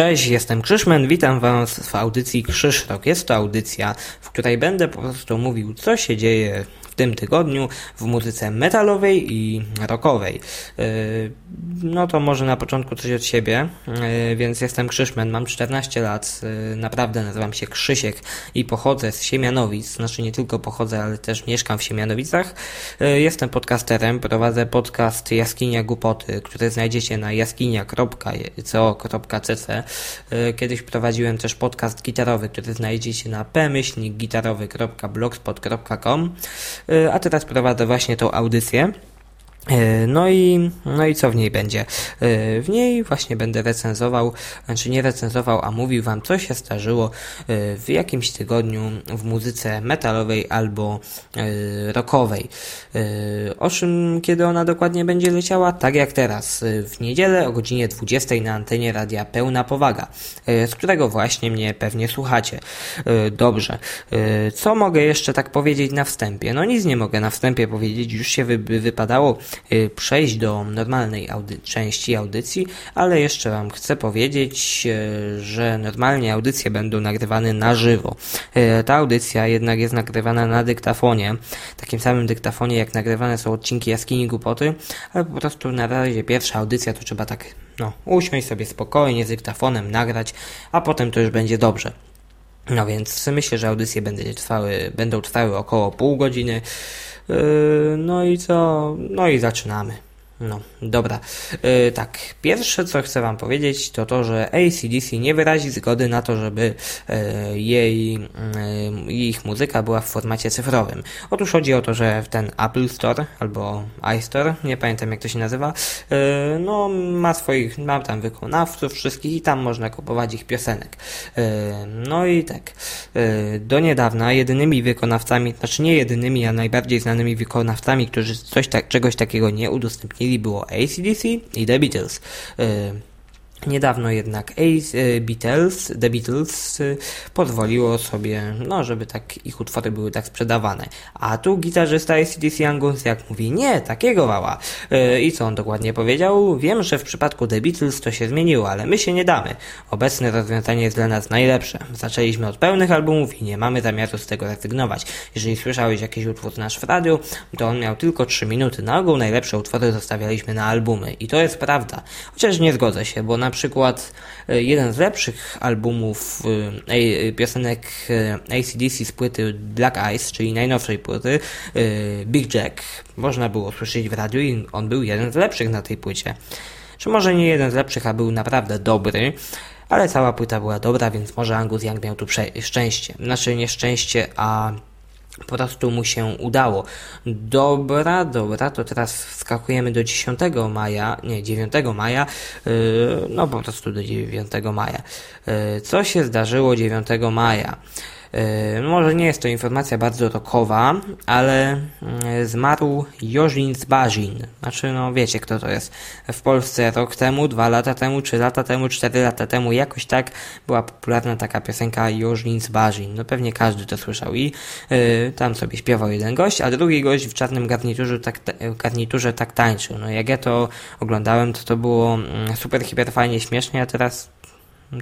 Cześć, jestem Krzyszmen, witam Was w audycji Krzysztok. Jest to audycja, w której będę po prostu mówił, co się dzieje tym tygodniu w muzyce metalowej i rockowej. Yy, no to może na początku coś od siebie, yy, więc jestem Krzyszmen, mam 14 lat, yy, naprawdę nazywam się Krzysiek i pochodzę z Siemianowic, znaczy nie tylko pochodzę, ale też mieszkam w Siemianowicach. Jestem podcasterem, prowadzę podcast Jaskinia Głupoty, który znajdziecie na jaskinia.co.cc. Kiedyś prowadziłem też podcast gitarowy, który znajdziecie na p-gitarowy.blogspot.com a teraz prowadzę właśnie tą audycję. E, no i, no i co w niej będzie? E, w niej właśnie będę recenzował, znaczy nie recenzował, a mówił wam, co się zdarzyło e, w jakimś tygodniu w muzyce metalowej albo rockowej. O czym, kiedy ona dokładnie będzie leciała? Tak jak teraz, w niedzielę o godzinie 20 na antenie radia Pełna Powaga, z którego właśnie mnie pewnie słuchacie. Dobrze. Co mogę jeszcze tak powiedzieć na wstępie? No nic nie mogę na wstępie powiedzieć, już się wy, wypadało przejść do normalnej audy części audycji, ale jeszcze Wam chcę powiedzieć, y, że normalnie audycje będą nagrywane na żywo. Y, ta audycja jednak jest nagrywana na dyktafonie, takim samym dyktafonie jak nagrywane są odcinki Jaskini Głupoty, ale po prostu na razie pierwsza audycja to trzeba tak no, usiąść sobie spokojnie z dyktafonem, nagrać, a potem to już będzie dobrze. No więc myślę, że audycje będą trwały, będą trwały około pół godziny. Yy, no i co? No i zaczynamy. No, dobra. Yy, tak, pierwsze co chcę Wam powiedzieć to to, że ACDC nie wyrazi zgody na to, żeby yy, jej, yy, ich muzyka była w formacie cyfrowym. Otóż chodzi o to, że w ten Apple Store albo iStore, nie pamiętam jak to się nazywa, yy, no ma swoich, ma tam wykonawców wszystkich i tam można kupować ich piosenek. Yy, no i tak, yy, do niedawna jedynymi wykonawcami, znaczy nie jedynymi, a najbardziej znanymi wykonawcami, którzy coś tak, czegoś takiego nie udostępnili, chwili było ACDC i The Beatles. Niedawno jednak Ace, Beatles, The Beatles y, pozwoliło sobie, no, żeby tak ich utwory były tak sprzedawane. A tu gitarzysta ACDC Angus jak mówi, nie, takiego wała. Y, I co on dokładnie powiedział? Wiem, że w przypadku The Beatles to się zmieniło, ale my się nie damy. Obecne rozwiązanie jest dla nas najlepsze. Zaczęliśmy od pełnych albumów i nie mamy zamiaru z tego rezygnować. Jeżeli słyszałeś jakiś utwór nasz w radiu, to on miał tylko 3 minuty. Na ogół najlepsze utwory zostawialiśmy na albumy. I to jest prawda. Chociaż nie zgodzę się, bo na na przykład e, jeden z lepszych albumów e, e, piosenek ACDC z płyty Black Ice, czyli najnowszej płyty, Big Jack, można było słyszeć w radiu i on był jeden z lepszych na tej płycie. Czy może nie jeden z lepszych, a był naprawdę dobry, ale cała płyta była dobra, więc może Angus Young miał tu szczęście. Znaczy nie szczęście, a po prostu mu się udało. Dobra, dobra, to teraz wskakujemy do 10 maja, nie, 9 maja, yy, no po prostu do 9 maja. Yy, co się zdarzyło 9 maja? E, może nie jest to informacja bardzo rokowa, ale e, zmarł Jorzin Zbarzin. Znaczy, no wiecie kto to jest. W Polsce rok temu, dwa lata temu, trzy lata temu, cztery lata temu, jakoś tak była popularna taka piosenka Jorzin Zbarzin. No pewnie każdy to słyszał i yy, tam sobie śpiewał jeden gość, a drugi gość w czarnym garniturze tak, garniturze tak tańczył. No jak ja to oglądałem, to to było mm, super, hiper fajnie, śmiesznie, a teraz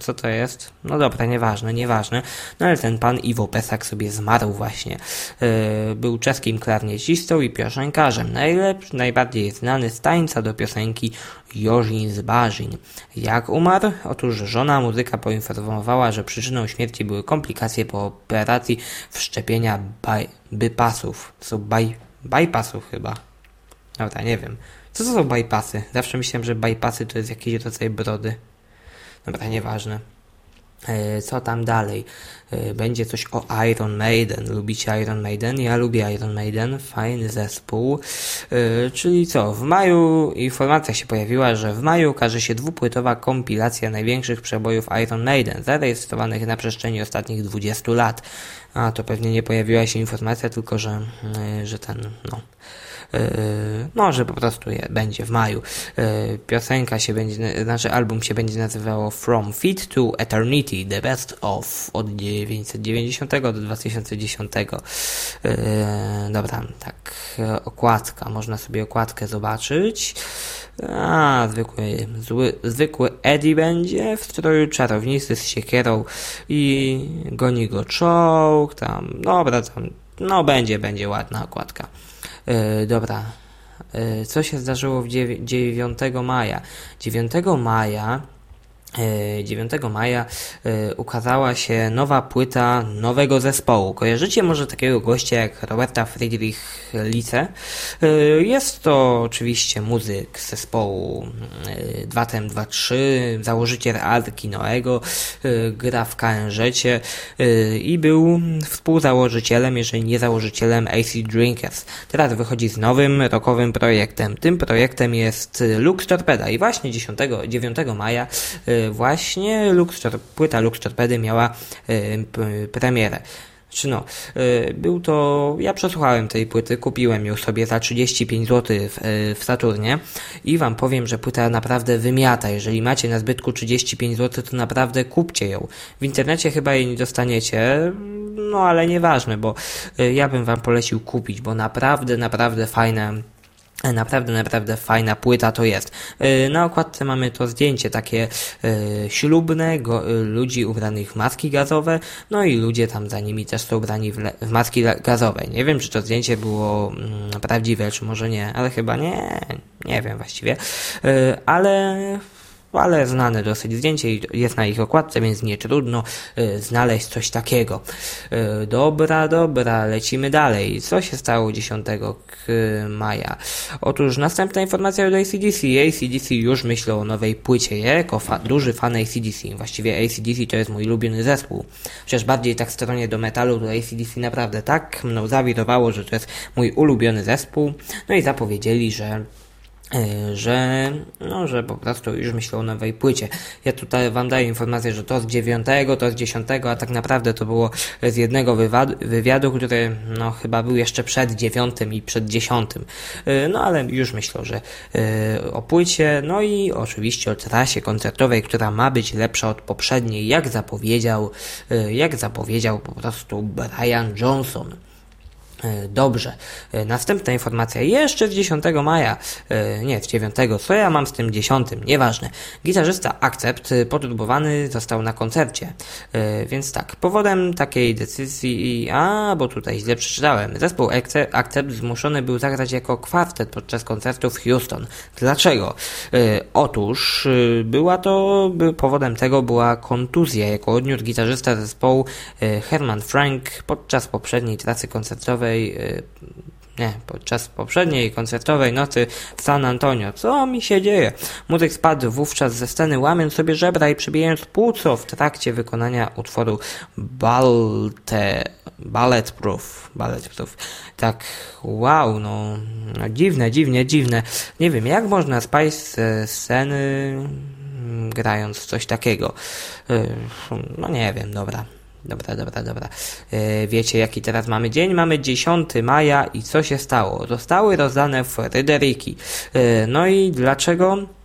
co to jest? No dobra, nieważne, nieważne. No ale ten pan Iwo Pesak sobie zmarł właśnie. Yy, był czeskim klarniecistą i piosenkarzem. Najlepszy, najbardziej znany z tańca do piosenki Jorzin z Barzin. Jak umarł? Otóż żona muzyka poinformowała, że przyczyną śmierci były komplikacje po operacji wszczepienia baj, bypasów. Są baj, bypassów chyba. Dobra, nie wiem. Co to są bypassy? Zawsze myślałem, że bypassy to jest jakiś rodzaj brody. Dobra, nieważne. E, co tam dalej? E, będzie coś o Iron Maiden. Lubicie Iron Maiden? Ja lubię Iron Maiden. Fajny zespół. E, czyli co? W maju informacja się pojawiła, że w maju ukaże się dwupłytowa kompilacja największych przebojów Iron Maiden, zarejestrowanych na przestrzeni ostatnich 20 lat. A to pewnie nie pojawiła się informacja, tylko że, że ten, no no, że po prostu będzie w maju. E, piosenka się będzie, znaczy album się będzie nazywało From Fit to Eternity, The Best of od 1990 do 2010. E, dobra, tak, okładka, można sobie okładkę zobaczyć. A, zwykły, zły, zwykły Eddie będzie w stroju czarownicy z siekierą i goni go czołg, tam, dobra, tam, no będzie, będzie ładna okładka. Yy, dobra, yy, co się zdarzyło w 9 maja? 9 maja 9 e, maja e, ukazała się nowa płyta nowego zespołu. Kojarzycie może takiego gościa jak Roberta Friedrich Lice? E, jest to oczywiście muzyk zespołu 2TM23, założyciel Arki Noego, gra w KNŻ i był współzałożycielem, jeżeli nie założycielem AC Drinkers. Teraz wychodzi z nowym rockowym projektem. Tym projektem jest Lux Torpeda i właśnie 10, 9 maja właśnie płyta Lux Torpedy miała e, premierę. Czy no, e, był to, ja przesłuchałem tej płyty, kupiłem ją sobie za 35 zł w, e, w Saturnie i wam powiem, że płyta naprawdę wymiata. Jeżeli macie na zbytku 35 zł, to naprawdę kupcie ją. W internecie chyba jej nie dostaniecie, no ale nieważne, bo ja bym wam polecił kupić, bo naprawdę, naprawdę fajne Naprawdę, naprawdę fajna płyta to jest. Y, na okładce mamy to zdjęcie takie y, ślubne, go, ludzi ubranych w maski gazowe, no i ludzie tam za nimi też są ubrani w, w maski gazowe. Nie wiem, czy to zdjęcie było mm, prawdziwe, czy może nie, ale chyba nie, nie wiem właściwie. Ale ale znane dosyć zdjęcie jest na ich okładce, więc nie trudno y, znaleźć coś takiego. Y, dobra, dobra, lecimy dalej. Co się stało 10 maja? Otóż następna informacja od ACDC. ACDC już myślą o nowej płycie. Ja jako fa duży fan ACDC, właściwie ACDC to jest mój ulubiony zespół. Przecież bardziej tak stronie do metalu, to ACDC naprawdę tak mną zawirowało, że to jest mój ulubiony zespół. No i zapowiedzieli, że że, no, że po prostu już myślał o nowej płycie. Ja tutaj wam daję informację, że to z dziewiątego, to z dziesiątego, a tak naprawdę to było z jednego wywiadu, który no, chyba był jeszcze przed dziewiątym i przed dziesiątym. E, no ale już myślę, że e, o płycie, no i oczywiście o trasie koncertowej, która ma być lepsza od poprzedniej, jak zapowiedział, jak zapowiedział po prostu Brian Johnson. E, dobrze. E, następna informacja jeszcze z 10 maja, e, nie, z 9, co ja mam z tym 10, nieważne. Gitarzysta Accept podróbowany został na koncercie. Więc tak, powodem takiej decyzji, a, bo tutaj źle przeczytałem, zespół Accept zmuszony był zagrać jako kwartet podczas koncertu w Houston. Dlaczego? Otóż była to, powodem tego była kontuzja, jaką odniósł gitarzysta zespołu Herman Frank podczas poprzedniej trasy koncertowej Y, nie, podczas poprzedniej koncertowej nocy w San Antonio. Co mi się dzieje? Muzyk spadł wówczas ze sceny, łamiąc sobie żebra i przybijając płuco w trakcie wykonania utworu Balte, Balletproof. Balletproof. Tak, wow, no, no dziwne, dziwnie, dziwne. Nie wiem, jak można spaść ze sceny mm, grając coś takiego. Y, no nie wiem, dobra. Dobra, dobra, dobra. E, wiecie, jaki teraz mamy dzień? Mamy 10 maja i co się stało? Zostały rozdane Fryderyki. E, no i dlaczego?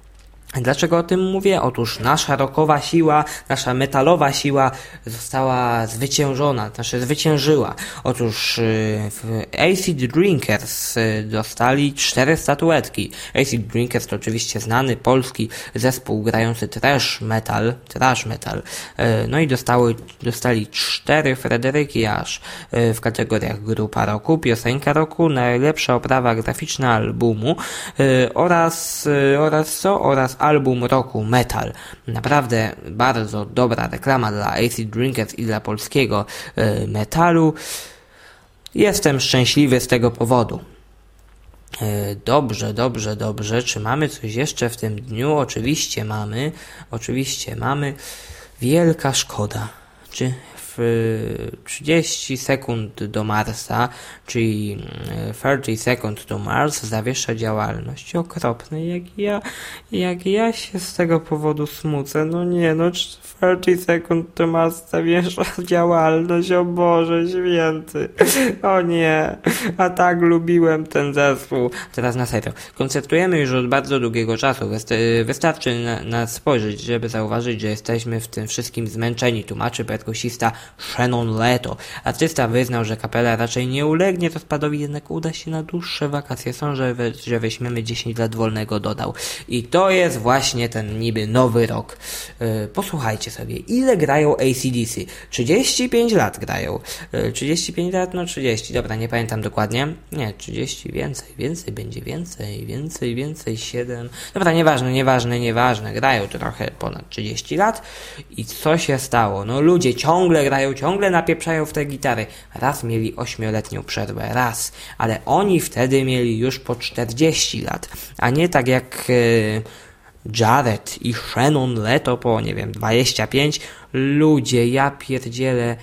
Dlaczego o tym mówię? Otóż nasza rokowa siła, nasza metalowa siła została zwyciężona, znaczy zwyciężyła. Otóż y, Acid Drinkers y, dostali cztery statuetki. Acid Drinkers to oczywiście znany polski zespół grający trash metal, trash metal. Y, no i dostały, dostali cztery Frederyki aż w kategoriach grupa roku, piosenka roku, najlepsza oprawa graficzna albumu oraz, oraz co? Oraz album roku Metal. Naprawdę bardzo dobra reklama dla Acid Drinkers i dla polskiego y, metalu. Jestem szczęśliwy z tego powodu. E, dobrze, dobrze, dobrze. Czy mamy coś jeszcze w tym dniu? Oczywiście mamy. Oczywiście mamy. Wielka szkoda. Czy w 30 sekund do Marsa, czyli 30 Seconds to Mars, zawiesza działalność. Okropny, jak ja, jak ja się z tego powodu smucę. No nie, no 30 Seconds to Mars zawiesza działalność, o Boże święty. O nie, a tak lubiłem ten zespół. Teraz na serio. Koncertujemy już od bardzo długiego czasu. Wystarczy na, na spojrzeć, żeby zauważyć, że jesteśmy w tym wszystkim zmęczeni. Tłumaczy perkusista Shannon Leto. Artysta wyznał, że kapela raczej nie ulegnie rozpadowi, jednak uda się na dłuższe wakacje. Są, że, że weźmiemy 10 lat wolnego, dodał. I to jest właśnie ten niby nowy rok. Yy, posłuchajcie sobie, ile grają ACDC? 35 lat grają. Yy, 35 lat, no 30, dobra, nie pamiętam dokładnie. Nie, 30, więcej, więcej, będzie więcej, więcej, więcej, 7. Dobra, nieważne, nieważne, nieważne. Grają trochę ponad 30 lat. I co się stało? No ludzie ciągle grają, ciągle napieprzają w te gitary. Raz mieli 8-letnią przerwę, raz. Ale oni wtedy mieli już po 40 lat. A nie tak jak... Yy, Jared i Shannon Leto po, nie wiem, 25. Ludzie, ja pierdzielę.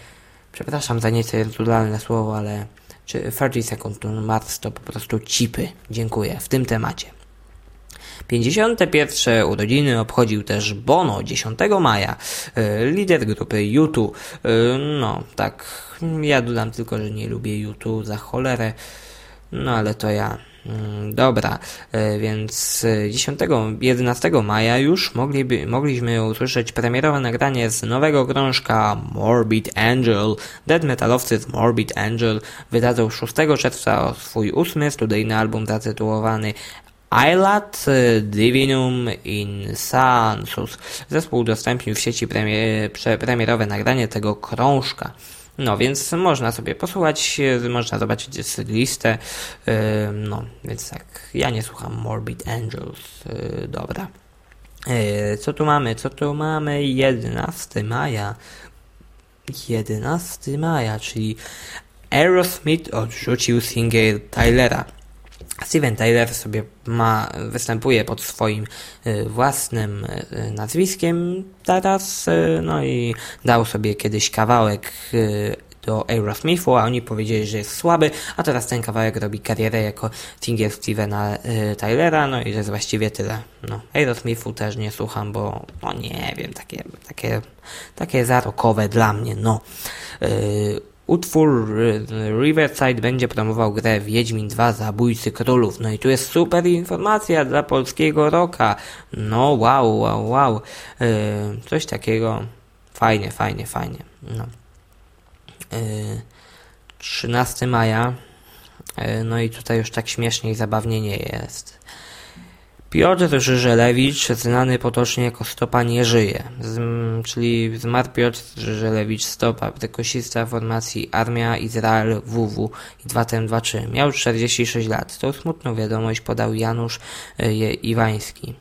Przepraszam za niecenzuralne słowo, ale czy 30 Second to Mars to po prostu cipy. Dziękuję w tym temacie. 51. urodziny obchodził też Bono 10 maja, lider grupy U2. No, tak, ja dodam tylko, że nie lubię U2 za cholerę, no ale to ja. Dobra, więc 10, 11 maja już mogliby, mogliśmy usłyszeć premierowe nagranie z nowego krążka Morbid Angel. Dead metalowcy z Morbid Angel wydadzą 6 czerwca swój ósmy studyjny album zatytułowany Islat Divinum Insansus. Zespół udostępnił w sieci premier, premierowe nagranie tego krążka. No, więc można sobie posłuchać, można zobaczyć listę. No, więc tak, ja nie słucham Morbid Angels. Dobra. Co tu mamy? Co tu mamy? 11 maja. 11 maja, czyli Aerosmith odrzucił single Tylera. Steven Tyler sobie ma, występuje pod swoim y, własnym y, nazwiskiem teraz, y, no i dał sobie kiedyś kawałek do Aerosmithu, a oni powiedzieli, że jest słaby, a teraz ten kawałek robi karierę jako single Stevena Tylera, no i to jest właściwie tyle. No, Aerosmithu też nie słucham, bo no nie wiem, takie, takie, takie zarokowe dla mnie, no. Utwór y, Riverside będzie promował grę Wiedźmin 2 Zabójcy Królów. No i tu jest super informacja dla polskiego roka. No wow, wow, wow. Yy, coś takiego. Fajnie, fajnie, fajnie. No. Yy, 13 maja. Yy, no i tutaj już tak śmiesznie i zabawnie nie jest. Piotr Żyżelewicz, znany potocznie jako Stopa, nie żyje. Z, czyli zmarł Piotr Żyżelewicz Stopa, perkusista formacji Armia Izrael WW i 2TM23. Miał 46 lat. Tą smutną wiadomość podał Janusz e, Iwański.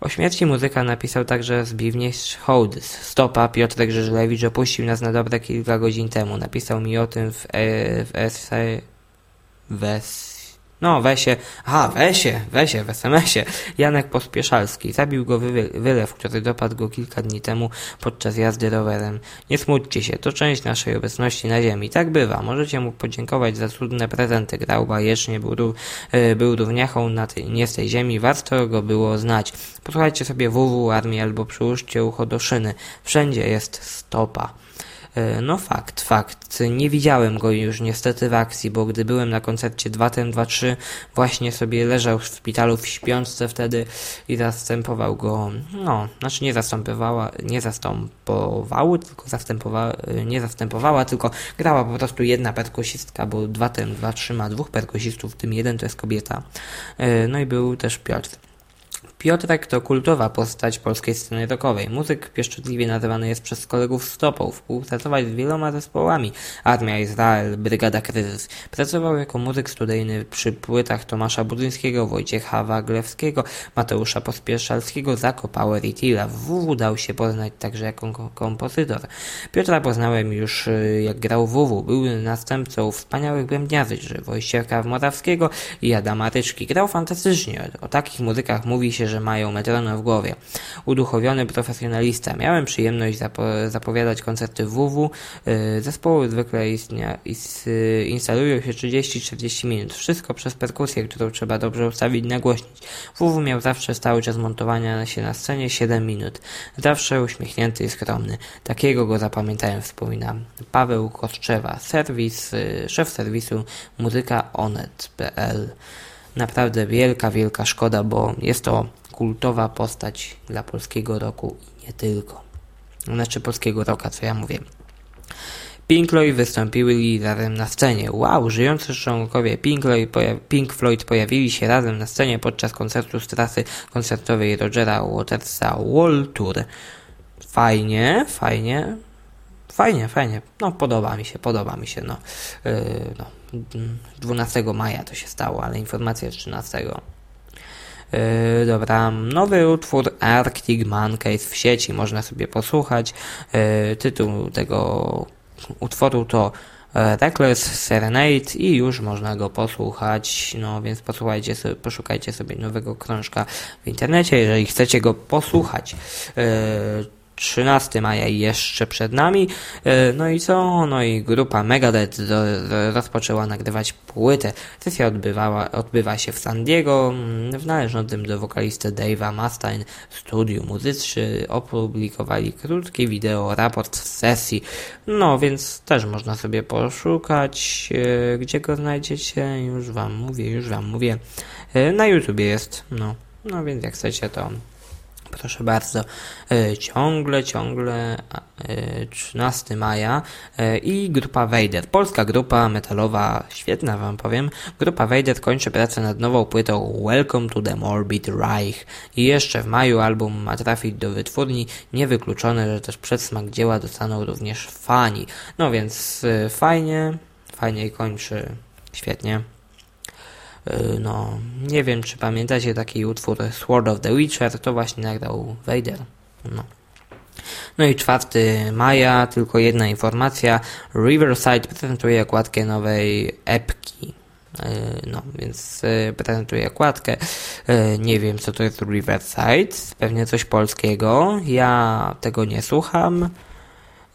O śmierci muzyka napisał także Zbigniew Hołdys. Stopa Piotrek Żyżelewicz opuścił nas na dobre kilka godzin temu. Napisał mi o tym w, e, w esej w no, Wesie, aha, Wesie, Wesie, w SMS-ie. Janek Pospieszalski. Zabił go wy wylew, który dopadł go kilka dni temu podczas jazdy rowerem. Nie smućcie się, to część naszej obecności na ziemi. Tak bywa. Możecie mu podziękować za cudne prezenty. Grał bajecznie, był, yy, był równiachą na tej, nie z tej ziemi. Warto go było znać. Posłuchajcie sobie WW Armii albo przyłóżcie ucho do szyny. Wszędzie jest stopa. E, no fakt, fakt. Nie widziałem go już niestety w akcji, bo gdy byłem na koncercie 2 ten 2 3 właśnie sobie leżał w szpitalu w śpiączce wtedy i zastępował go, no, znaczy nie zastępowała, nie zastępowały, tylko zastępowała, nie zastępowała, tylko grała po prostu jedna perkusistka, bo 2 ten 2 3 ma dwóch perkusistów, w tym jeden to jest kobieta. E, no i był też Piotr. Piotrek to kultowa postać polskiej sceny rockowej. Muzyk pieszczotliwie nazywany jest przez kolegów stopą. Współpracował z wieloma zespołami. Armia Izrael, Brygada Kryzys. Pracował jako muzyk studyjny przy płytach Tomasza Budzyńskiego, Wojciecha Waglewskiego, Mateusza Pospieszalskiego, Zako Power i Tila. W WW dał się poznać także jako kompozytor. Piotra poznałem już y, jak grał w WW. Był następcą wspaniałych bębniarzy Wojciecha Morawskiego i Adama Ryczki. Grał fantastycznie. O takich muzykach mówi się, że mają metronom w głowie. Uduchowiony profesjonalista. Miałem przyjemność zapo zapowiadać koncerty WW. Y, zespoły zwykle istnia, is, instalują się 30-40 minut. Wszystko przez perkusję, którą trzeba dobrze ustawić, nagłośnić. WW miał zawsze stały czas montowania się na scenie 7 minut. Zawsze uśmiechnięty i skromny. Takiego go zapamiętałem, wspominam. Paweł Kostrzewa, serwis, y, szef serwisu muzyka onet.pl naprawdę wielka, wielka szkoda, bo jest to kultowa postać dla polskiego roku i nie tylko. Znaczy polskiego roka, co ja mówię. Pink Floyd wystąpili razem na scenie. Wow, żyjący członkowie Pink Floyd pojawili się razem na scenie podczas koncertu z trasy koncertowej Rogera Watersa Wall Tour. Fajnie, fajnie, fajnie, fajnie. No, podoba mi się, podoba mi się. No, yy, no 12 maja to się stało, ale informacja jest 13. Yy, dobra, nowy utwór Arctic Monkeys w sieci można sobie posłuchać. Yy, tytuł tego utworu to e, Reckless Serenade i już można go posłuchać, no więc posłuchajcie sobie, poszukajcie sobie nowego krążka w internecie, jeżeli chcecie go posłuchać. Yy, 13 maja jeszcze przed nami. E, no i co? No i grupa Megadeth rozpoczęła nagrywać płytę. Sesja odbywała, odbywa się w San Diego mm, w należącym do wokalisty Dave'a Mustaine studiu. Muzycy opublikowali krótki wideo raport z sesji. No więc też można sobie poszukać, e, gdzie go znajdziecie. Już wam mówię, już wam mówię. E, na YouTubie jest. No, no więc jak chcecie to Proszę bardzo, e, ciągle, ciągle 13 e, maja e, i grupa Vader, polska grupa metalowa, świetna wam powiem. Grupa Vader kończy pracę nad nową płytą Welcome to the Morbid Reich i jeszcze w maju album ma trafić do wytwórni, niewykluczone, że też przedsmak dzieła dostaną również fani. No więc fajnie, fajnie kończy, świetnie. Y, no, nie wiem, czy pamiętacie taki utwór Sword of the Witcher, to właśnie nagrał Vader. No. No i 4 maja, tylko jedna informacja. Riverside prezentuje okładkę nowej epki. Y, no, więc y, prezentuje okładkę. Nie wiem, co to jest Riverside. Pewnie coś polskiego. Ja tego nie słucham.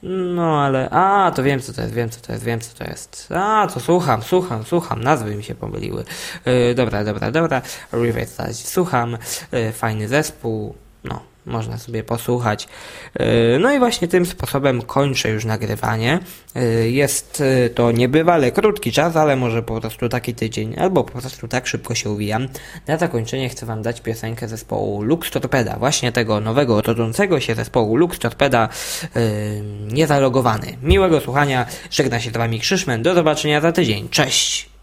No ale, a, to wiem co to jest, wiem co to jest, wiem co to jest. A, to słucham, słucham, słucham, nazwy mi się pomyliły. Yy, dobra, dobra, dobra, Riverside słucham, yy, fajny zespół, no, można sobie posłuchać. Y, no i właśnie tym sposobem kończę już nagrywanie. Y, jest y, to niebywale krótki czas, ale może po prostu taki tydzień, albo po prostu tak szybko się uwijam. Na zakończenie chcę Wam dać piosenkę zespołu Lux Torpeda, właśnie tego nowego, rodzącego się zespołu Lux Torpeda, niezalogowany. Miłego słuchania, żegna się z Wami Krzyszmen, do zobaczenia za tydzień, cześć!